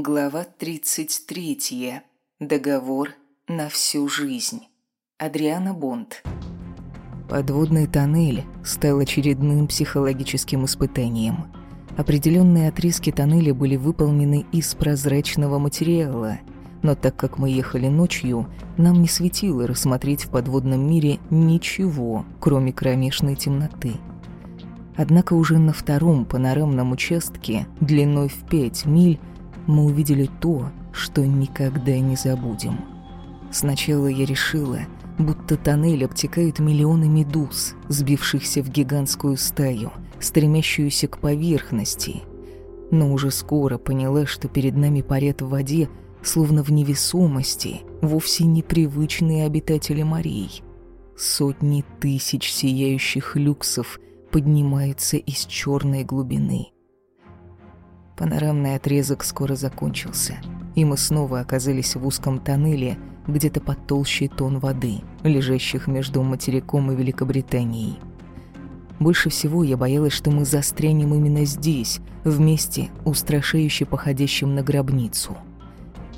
Глава 33. Договор на всю жизнь. Адриана Бонд. Подводный тоннель стал очередным психологическим испытанием. Определенные отрезки тоннеля были выполнены из прозрачного материала, но так как мы ехали ночью, нам не светило рассмотреть в подводном мире ничего, кроме кромешной темноты. Однако уже на втором панорамном участке, длиной в 5 миль, мы увидели то, что никогда не забудем. Сначала я решила, будто тоннель обтекают миллионы медуз, сбившихся в гигантскую стаю, стремящуюся к поверхности. Но уже скоро поняла, что перед нами парят в воде, словно в невесомости, вовсе непривычные обитатели морей. Сотни тысяч сияющих люксов поднимаются из черной глубины. Панорамный отрезок скоро закончился, и мы снова оказались в узком тоннеле, где-то под толщей тон воды, лежащих между материком и Великобританией. Больше всего я боялась, что мы застрянем именно здесь, вместе, устрашающе походящим на гробницу.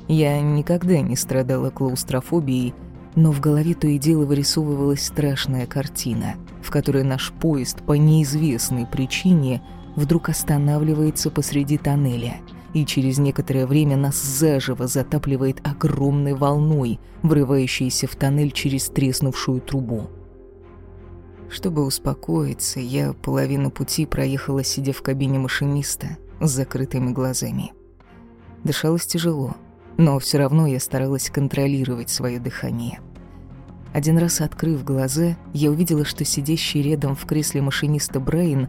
Я никогда не страдала клаустрофобией, но в голове то и дело вырисовывалась страшная картина, в которой наш поезд по неизвестной причине – вдруг останавливается посреди тоннеля, и через некоторое время нас заживо затапливает огромной волной, врывающейся в тоннель через треснувшую трубу. Чтобы успокоиться, я половину пути проехала, сидя в кабине машиниста, с закрытыми глазами. Дышалось тяжело, но все равно я старалась контролировать свое дыхание. Один раз открыв глаза, я увидела, что сидящий рядом в кресле машиниста Брайан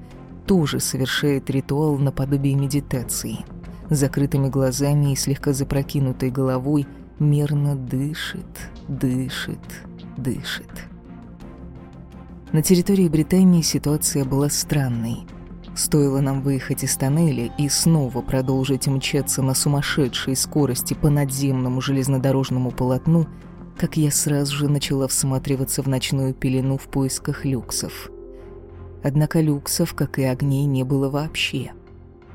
тоже совершает ритуал наподобие медитации. Закрытыми глазами и слегка запрокинутой головой мерно дышит, дышит, дышит. На территории Британии ситуация была странной. Стоило нам выехать из тоннеля и снова продолжить мчаться на сумасшедшей скорости по надземному железнодорожному полотну, как я сразу же начала всматриваться в ночную пелену в поисках люксов. Однако люксов, как и огней, не было вообще.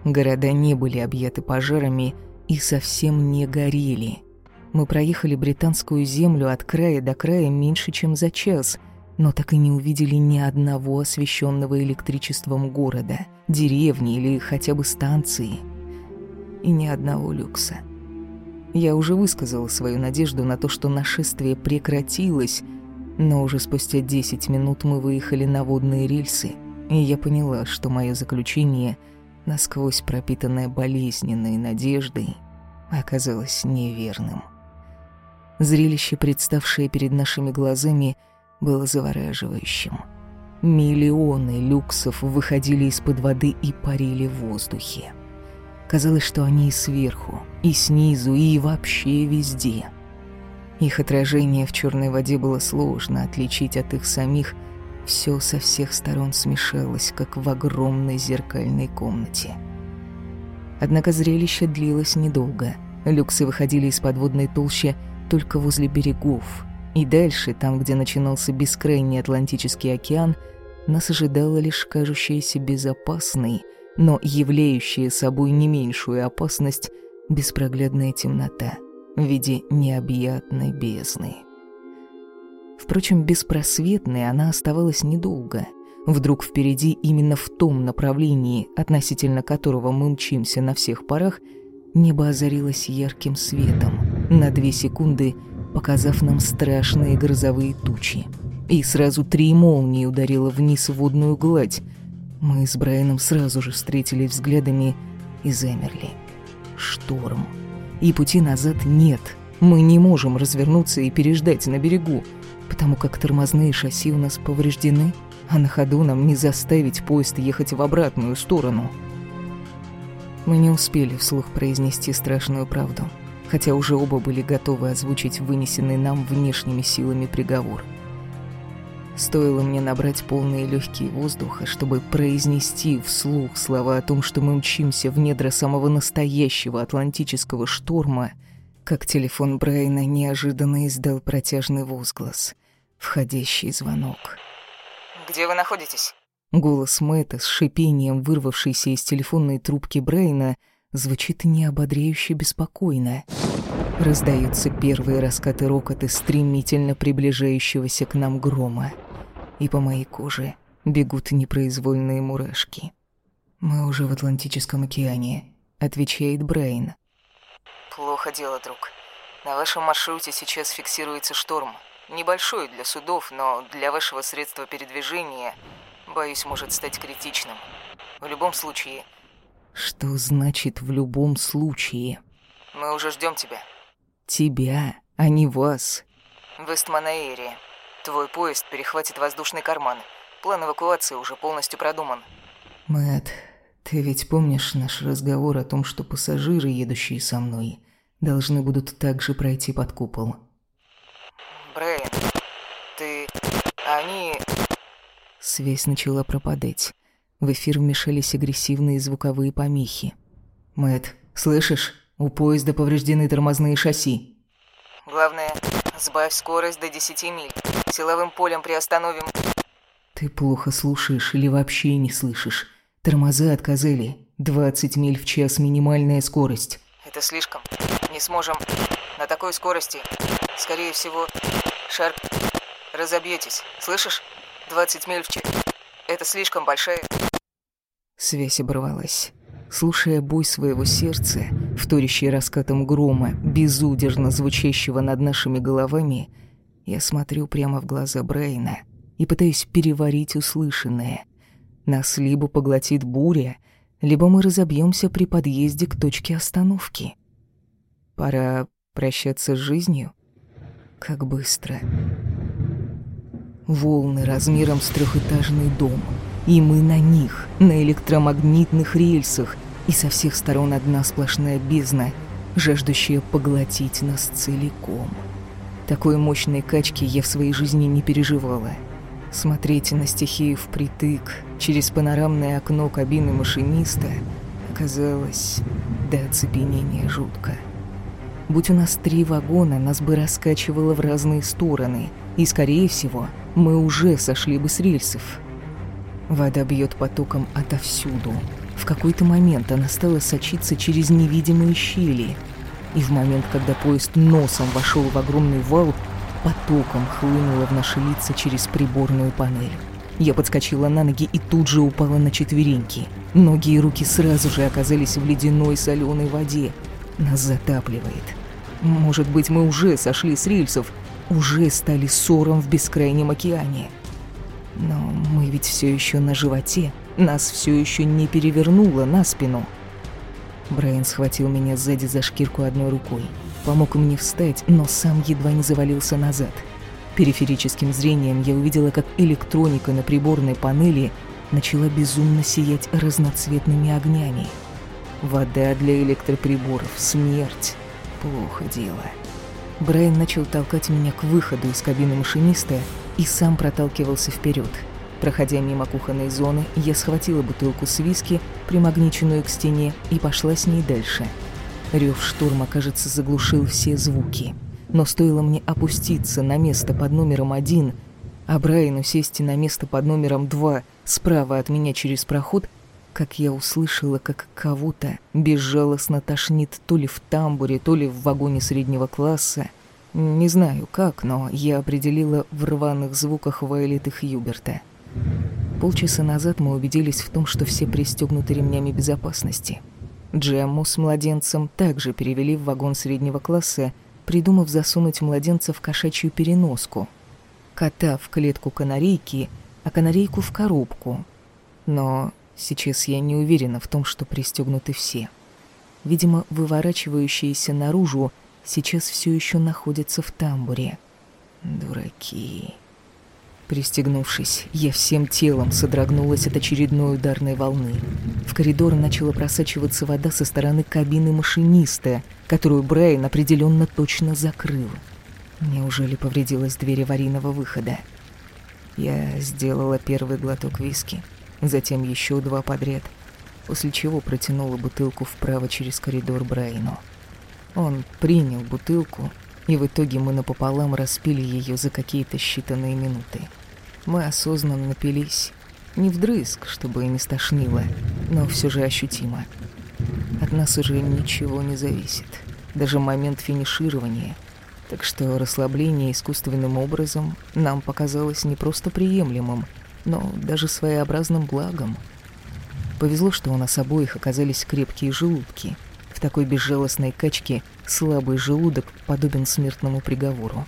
Города не были объяты пожарами и совсем не горели. Мы проехали британскую землю от края до края меньше, чем за час, но так и не увидели ни одного освещенного электричеством города, деревни или хотя бы станции. И ни одного люкса. Я уже высказала свою надежду на то, что нашествие прекратилось, но уже спустя 10 минут мы выехали на водные рельсы, и я поняла, что мое заключение, насквозь пропитанное болезненной надеждой, оказалось неверным. Зрелище, представшее перед нашими глазами, было завораживающим. Миллионы люксов выходили из-под воды и парили в воздухе. Казалось, что они и сверху, и снизу, и вообще везде — их отражение в черной воде было сложно отличить от их самих. Все со всех сторон смешалось, как в огромной зеркальной комнате. Однако зрелище длилось недолго. Люксы выходили из подводной толщи только возле берегов. И дальше, там, где начинался бескрайний Атлантический океан, нас ожидала лишь кажущаяся безопасной, но являющая собой не меньшую опасность беспроглядная темнота — в виде необъятной бездны. Впрочем, беспросветной она оставалась недолго. Вдруг впереди, именно в том направлении, относительно которого мы мчимся на всех парах, небо озарилось ярким светом, на две секунды показав нам страшные грозовые тучи. И сразу три молнии ударило вниз в водную гладь. Мы с Брайаном сразу же встретились взглядами и замерли. Шторм и пути назад нет. Мы не можем развернуться и переждать на берегу, потому как тормозные шасси у нас повреждены, а на ходу нам не заставить поезд ехать в обратную сторону. Мы не успели вслух произнести страшную правду, хотя уже оба были готовы озвучить вынесенный нам внешними силами приговор – Стоило мне набрать полные легкие воздуха, чтобы произнести вслух слова о том, что мы мчимся в недра самого настоящего атлантического шторма, как телефон Брайна неожиданно издал протяжный возглас. Входящий звонок. «Где вы находитесь?» Голос Мэтта с шипением, вырвавшийся из телефонной трубки Брайна, звучит неободряюще беспокойно. Раздаются первые раскаты рокоты стремительно приближающегося к нам грома. И по моей коже бегут непроизвольные мурашки. «Мы уже в Атлантическом океане», — отвечает Брейн. «Плохо дело, друг. На вашем маршруте сейчас фиксируется шторм. Небольшой для судов, но для вашего средства передвижения, боюсь, может стать критичным. В любом случае...» «Что значит «в любом случае»?» «Мы уже ждем тебя». «Тебя, а не вас». «В Эстманаэре. Твой поезд перехватит воздушный карман. План эвакуации уже полностью продуман». Мэт, ты ведь помнишь наш разговор о том, что пассажиры, едущие со мной, должны будут также пройти под купол? Брейн, ты... они... Связь начала пропадать. В эфир вмешались агрессивные звуковые помехи. Мэт, слышишь? У поезда повреждены тормозные шасси. Главное, сбавь скорость до 10 миль. Силовым полем приостановим... Ты плохо слушаешь или вообще не слышишь. Тормоза отказали. 20 миль в час минимальная скорость. Это слишком. Не сможем. На такой скорости. Скорее всего, шар... Разобьетесь. Слышишь? 20 миль в час. Это слишком большая... Связь оборвалась. Слушая бой своего сердца, вторящий раскатом грома, безудержно звучащего над нашими головами, я смотрю прямо в глаза Брайна и пытаюсь переварить услышанное — нас либо поглотит буря, либо мы разобьемся при подъезде к точке остановки. Пора прощаться с жизнью? Как быстро. Волны размером с трехэтажный дом. И мы на них, на электромагнитных рельсах, и со всех сторон одна сплошная бездна, жаждущая поглотить нас целиком. Такой мощной качки я в своей жизни не переживала — Смотреть на стихию впритык через панорамное окно кабины машиниста оказалось до оцепенения жутко. Будь у нас три вагона, нас бы раскачивало в разные стороны, и, скорее всего, мы уже сошли бы с рельсов. Вода бьет потоком отовсюду. В какой-то момент она стала сочиться через невидимые щели. И в момент, когда поезд носом вошел в огромный вал, потоком хлынула в наши лица через приборную панель. Я подскочила на ноги и тут же упала на четвереньки. Ноги и руки сразу же оказались в ледяной соленой воде. Нас затапливает. Может быть, мы уже сошли с рельсов, уже стали ссором в бескрайнем океане. Но мы ведь все еще на животе, нас все еще не перевернуло на спину. Брайан схватил меня сзади за шкирку одной рукой помог мне встать, но сам едва не завалился назад. Периферическим зрением я увидела, как электроника на приборной панели начала безумно сиять разноцветными огнями. Вода для электроприборов, смерть. Плохо дело. Брайан начал толкать меня к выходу из кабины машиниста и сам проталкивался вперед. Проходя мимо кухонной зоны, я схватила бутылку с виски, примагниченную к стене, и пошла с ней дальше – Рев штурма, кажется, заглушил все звуки. Но стоило мне опуститься на место под номером один, а Брайану сесть на место под номером два справа от меня через проход, как я услышала, как кого-то безжалостно тошнит то ли в тамбуре, то ли в вагоне среднего класса. Не знаю как, но я определила в рваных звуках Вайлет и Хьюберта. Полчаса назад мы убедились в том, что все пристегнуты ремнями безопасности — Джемму с младенцем также перевели в вагон среднего класса, придумав засунуть младенца в кошачью переноску. Кота в клетку канарейки, а канарейку в коробку. Но сейчас я не уверена в том, что пристегнуты все. Видимо, выворачивающиеся наружу сейчас все еще находятся в тамбуре. Дураки. Пристегнувшись, я всем телом содрогнулась от очередной ударной волны. В коридор начала просачиваться вода со стороны кабины машиниста, которую Брайан определенно точно закрыл. Неужели повредилась дверь аварийного выхода? Я сделала первый глоток виски, затем еще два подряд, после чего протянула бутылку вправо через коридор Брайану. Он принял бутылку и в итоге мы напополам распили ее за какие-то считанные минуты. Мы осознанно напились. Не вдрызг, чтобы не стошнило, но все же ощутимо. От нас уже ничего не зависит. Даже момент финиширования. Так что расслабление искусственным образом нам показалось не просто приемлемым, но даже своеобразным благом. Повезло, что у нас обоих оказались крепкие желудки. В такой безжалостной качке слабый желудок подобен смертному приговору.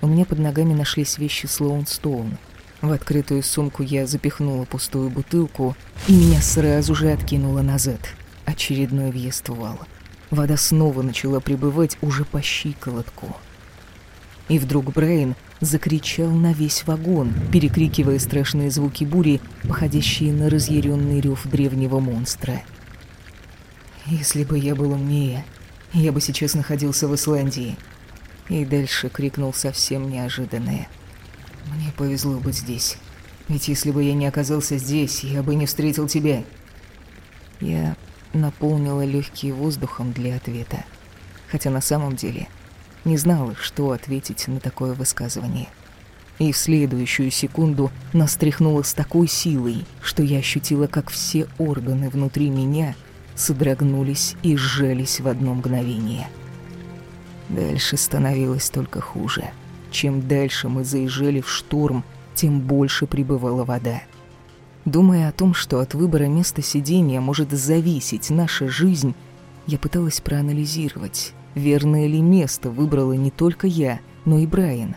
У меня под ногами нашлись вещи Слоунстоун. В открытую сумку я запихнула пустую бутылку, и меня сразу же откинуло назад. Очередной въезд вал. Вода снова начала прибывать уже по щиколотку. И вдруг Брейн закричал на весь вагон, перекрикивая страшные звуки бури, походящие на разъяренный рев древнего монстра. «Если бы я был умнее, я бы сейчас находился в Исландии», и дальше крикнул совсем неожиданное. «Мне повезло быть здесь. Ведь если бы я не оказался здесь, я бы не встретил тебя». Я наполнила легкие воздухом для ответа. Хотя на самом деле не знала, что ответить на такое высказывание. И в следующую секунду нас тряхнуло с такой силой, что я ощутила, как все органы внутри меня содрогнулись и сжались в одно мгновение. Дальше становилось только хуже. Чем дальше мы заезжали в шторм, тем больше прибывала вода. Думая о том, что от выбора места сидения может зависеть наша жизнь, я пыталась проанализировать, верное ли место выбрала не только я, но и Брайан.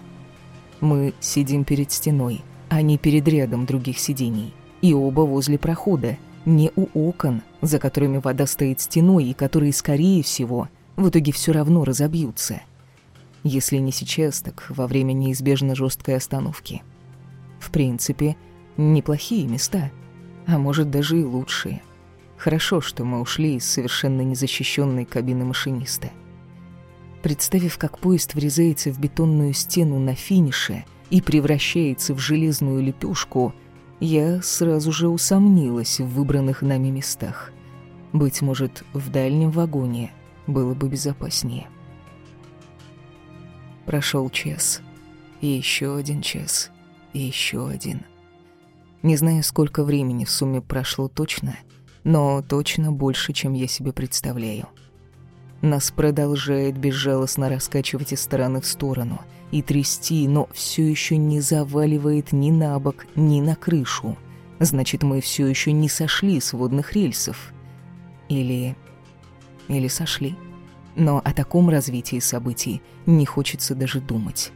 Мы сидим перед стеной, а не перед рядом других сидений. И оба возле прохода, не у окон, за которыми вода стоит стеной и которые, скорее всего, в итоге все равно разобьются. Если не сейчас, так во время неизбежно жесткой остановки. В принципе, неплохие места, а может даже и лучшие. Хорошо, что мы ушли из совершенно незащищенной кабины машиниста. Представив, как поезд врезается в бетонную стену на финише и превращается в железную лепешку, я сразу же усомнилась в выбранных нами местах. Быть может, в дальнем вагоне было бы безопаснее. Прошел час, и еще один час, и еще один. Не знаю, сколько времени в сумме прошло точно, но точно больше, чем я себе представляю. Нас продолжает безжалостно раскачивать из стороны в сторону и трясти, но все еще не заваливает ни на бок, ни на крышу. Значит, мы все еще не сошли с водных рельсов. Или... или сошли. Но о таком развитии событий не хочется даже думать.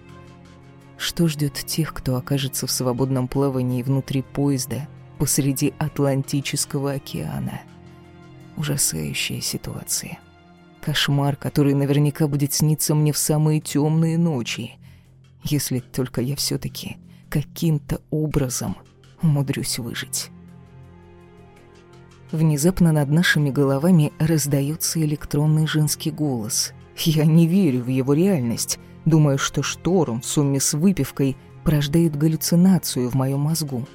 Что ждет тех, кто окажется в свободном плавании внутри поезда посреди Атлантического океана? Ужасающая ситуация. Кошмар, который наверняка будет сниться мне в самые темные ночи, если только я все таки каким-то образом умудрюсь выжить. Внезапно над нашими головами раздается электронный женский голос. Я не верю в его реальность. Думаю, что шторм в сумме с выпивкой порождает галлюцинацию в моем мозгу.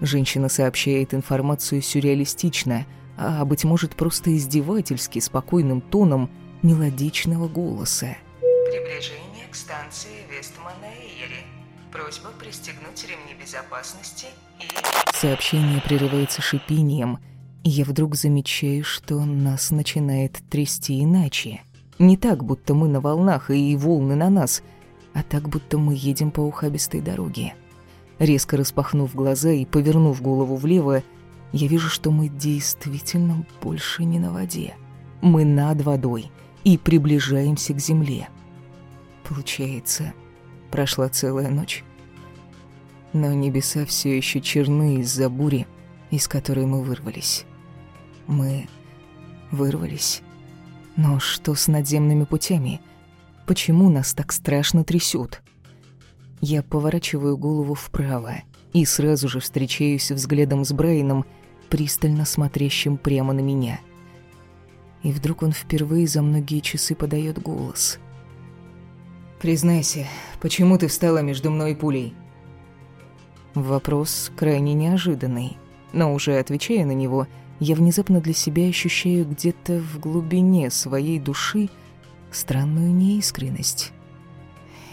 Женщина сообщает информацию сюрреалистично, а, быть может, просто издевательски спокойным тоном мелодичного голоса. Приближение к станции Вестман-Эйери. Просьба пристегнуть ремни безопасности и... Сообщение прерывается шипением – и я вдруг замечаю, что нас начинает трясти иначе. Не так, будто мы на волнах и волны на нас, а так, будто мы едем по ухабистой дороге. Резко распахнув глаза и повернув голову влево, я вижу, что мы действительно больше не на воде. Мы над водой и приближаемся к земле. Получается, прошла целая ночь. Но небеса все еще черны из-за бури, из которой мы вырвались. Мы вырвались. Но что с надземными путями? Почему нас так страшно трясет? Я поворачиваю голову вправо и сразу же встречаюсь взглядом с Брайаном, пристально смотрящим прямо на меня. И вдруг он впервые за многие часы подает голос. «Признайся, почему ты встала между мной и пулей?» Вопрос крайне неожиданный, но уже отвечая на него – я внезапно для себя ощущаю где-то в глубине своей души странную неискренность.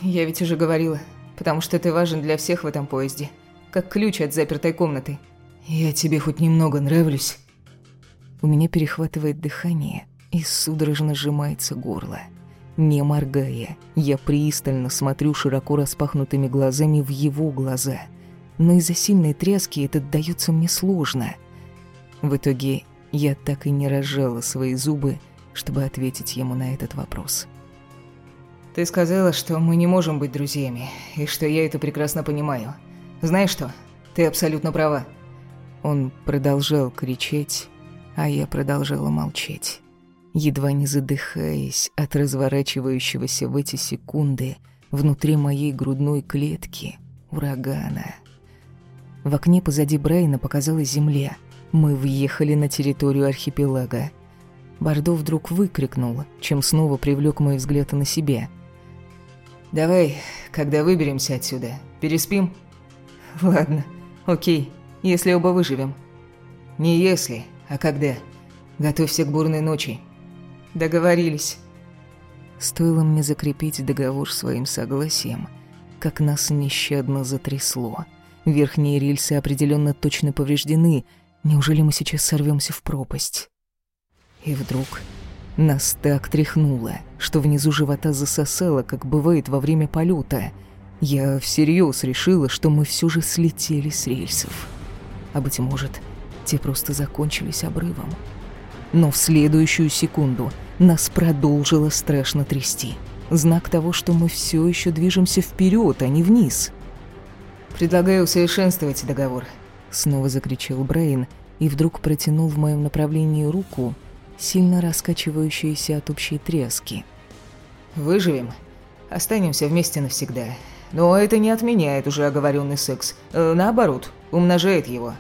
«Я ведь уже говорила, потому что ты важен для всех в этом поезде, как ключ от запертой комнаты. Я тебе хоть немного нравлюсь?» У меня перехватывает дыхание и судорожно сжимается горло. Не моргая, я пристально смотрю широко распахнутыми глазами в его глаза. Но из-за сильной тряски это дается мне сложно. В итоге я так и не разжала свои зубы, чтобы ответить ему на этот вопрос. «Ты сказала, что мы не можем быть друзьями, и что я это прекрасно понимаю. Знаешь что? Ты абсолютно права». Он продолжал кричать, а я продолжала молчать, едва не задыхаясь от разворачивающегося в эти секунды внутри моей грудной клетки урагана. В окне позади Брайна показалась земля. Мы въехали на территорию архипелага. Бардо вдруг выкрикнул, чем снова привлек мой взгляд на себя. «Давай, когда выберемся отсюда, переспим?» «Ладно, окей, если оба выживем». «Не если, а когда. Готовься к бурной ночи». «Договорились». Стоило мне закрепить договор своим согласием, как нас нещадно затрясло. Верхние рельсы определенно точно повреждены. Неужели мы сейчас сорвемся в пропасть? И вдруг нас так тряхнуло, что внизу живота засосало, как бывает во время полета. Я всерьез решила, что мы все же слетели с рельсов. А быть может, те просто закончились обрывом. Но в следующую секунду нас продолжило страшно трясти. Знак того, что мы все еще движемся вперед, а не вниз. «Предлагаю усовершенствовать договор», — снова закричал Брейн и вдруг протянул в моем направлении руку, сильно раскачивающуюся от общей трески. «Выживем. Останемся вместе навсегда. Но это не отменяет уже оговоренный секс. Э, наоборот, умножает его».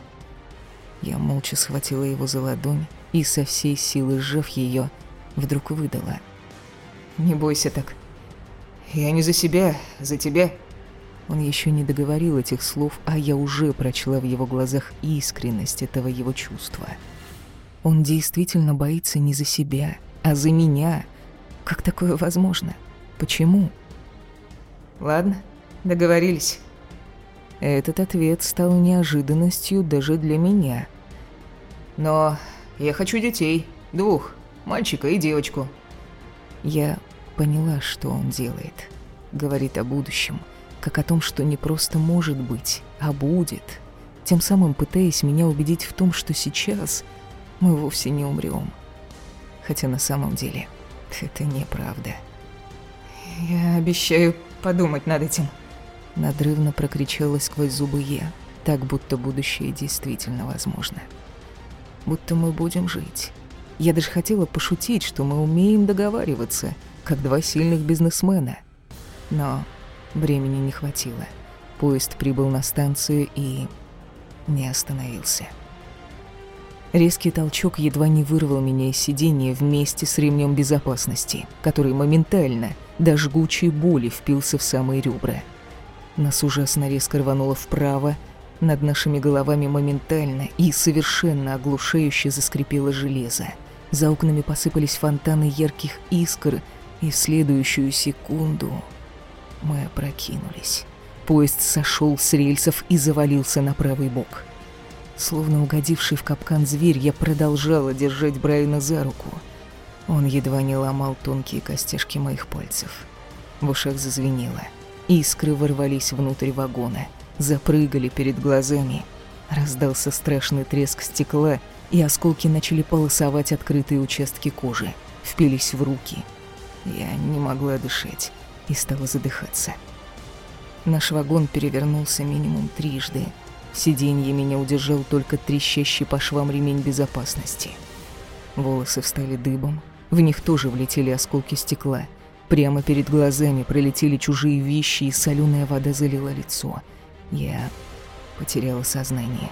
Я молча схватила его за ладонь и со всей силы сжав ее, вдруг выдала. «Не бойся так. Я не за себя, за тебя». Он еще не договорил этих слов, а я уже прочла в его глазах искренность этого его чувства. Он действительно боится не за себя, а за меня. Как такое возможно? Почему? Ладно, договорились. Этот ответ стал неожиданностью даже для меня. Но я хочу детей. Двух. Мальчика и девочку. Я поняла, что он делает. Говорит о будущем. Как о том, что не просто может быть, а будет. Тем самым пытаясь меня убедить в том, что сейчас мы вовсе не умрем. Хотя на самом деле это неправда. «Я обещаю подумать над этим», — надрывно прокричала сквозь зубы я, так будто будущее действительно возможно. Будто мы будем жить. Я даже хотела пошутить, что мы умеем договариваться, как два сильных бизнесмена. Но времени не хватило. Поезд прибыл на станцию и не остановился. Резкий толчок едва не вырвал меня из сидения вместе с ремнем безопасности, который моментально, до жгучей боли, впился в самые ребра. Нас ужасно резко рвануло вправо, над нашими головами моментально и совершенно оглушающе заскрипело железо. За окнами посыпались фонтаны ярких искр, и в следующую секунду мы опрокинулись. Поезд сошел с рельсов и завалился на правый бок. Словно угодивший в капкан зверь, я продолжала держать Брайана за руку. Он едва не ломал тонкие костяшки моих пальцев. В ушах зазвенело. Искры ворвались внутрь вагона, запрыгали перед глазами. Раздался страшный треск стекла, и осколки начали полосовать открытые участки кожи, впились в руки. Я не могла дышать и стала задыхаться. Наш вагон перевернулся минимум трижды, Сиденье меня удержал только трещащий по швам ремень безопасности. Волосы встали дыбом, в них тоже влетели осколки стекла. Прямо перед глазами пролетели чужие вещи, и соленая вода залила лицо. Я потеряла сознание.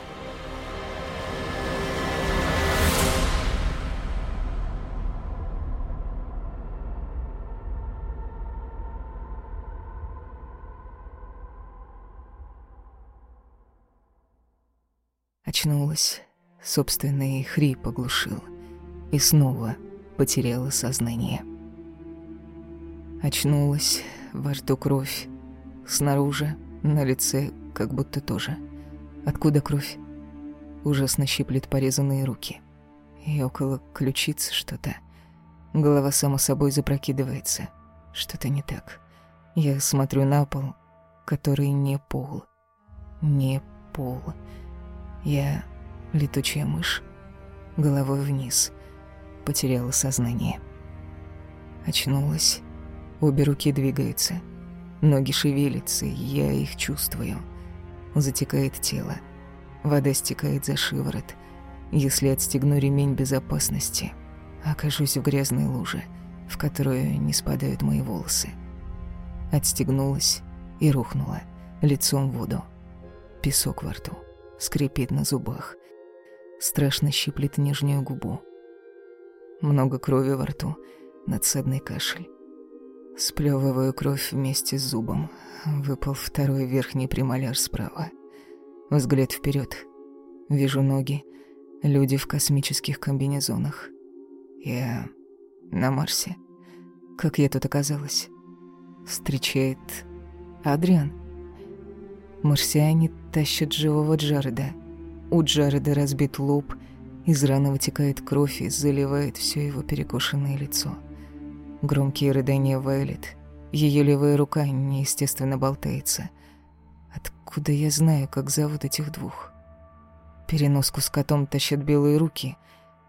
Очнулась, собственный хрип оглушил. И снова потеряла сознание. Очнулась, во рту кровь. Снаружи, на лице, как будто тоже. Откуда кровь? Ужасно щиплет порезанные руки. и около ключицы что-то. Голова само собой запрокидывается. Что-то не так. Я смотрю на пол, который не пол. Не пол. Я летучая мышь. Головой вниз. Потеряла сознание. Очнулась. Обе руки двигаются. Ноги шевелятся, я их чувствую. Затекает тело. Вода стекает за шиворот. Если отстегну ремень безопасности, окажусь в грязной луже, в которую не спадают мои волосы. Отстегнулась и рухнула, лицом в воду. Песок во рту, скрипит на зубах. Страшно щиплет нижнюю губу. Много крови во рту, надсадный кашель. Сплёвываю кровь вместе с зубом. Выпал второй верхний премоляр справа. Взгляд вперед. Вижу ноги. Люди в космических комбинезонах. Я на Марсе. Как я тут оказалась? Встречает Адриан. Марсиане тащат живого Джареда. У Джареда разбит лоб, из раны вытекает кровь и заливает все его перекошенное лицо. Громкие рыдания Вайлет. Ее левая рука неестественно болтается. Откуда я знаю, как зовут этих двух? Переноску с котом тащат белые руки.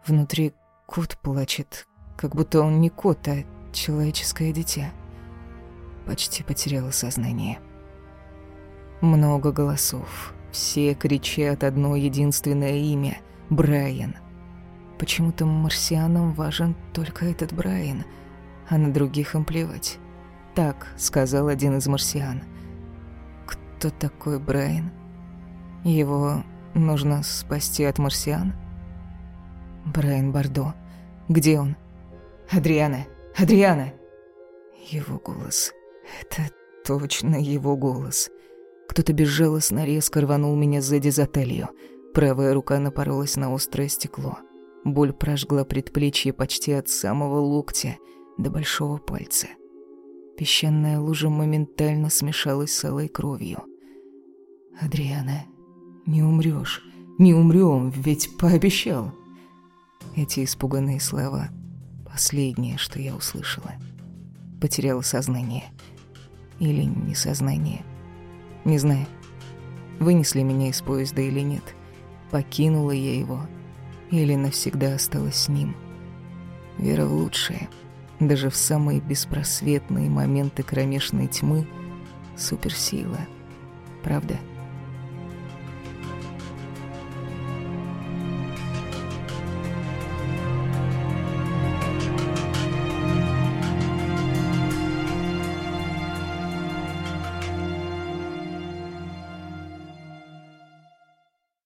Внутри кот плачет, как будто он не кот, а человеческое дитя. Почти потеряла сознание. Много голосов. Все кричат одно единственное имя — Брайан. Почему-то марсианам важен только этот Брайан — а на других им плевать. Так сказал один из марсиан. Кто такой Брайан? Его нужно спасти от марсиан? Брайан Бардо. Где он? Адриана! Адриана! Его голос. Это точно его голос. Кто-то безжалостно резко рванул меня сзади за талию. Правая рука напоролась на острое стекло. Боль прожгла предплечье почти от самого локтя — до большого пальца. Песчаная лужа моментально смешалась с алой кровью. «Адриана, не умрёшь, не умрём, ведь пообещал!» Эти испуганные слова — последнее, что я услышала. Потеряла сознание. Или не сознание. Не знаю, вынесли меня из поезда или нет. Покинула я его. Или навсегда осталась с ним. Вера в лучшее — даже в самые беспросветные моменты кромешной тьмы суперсила. Правда?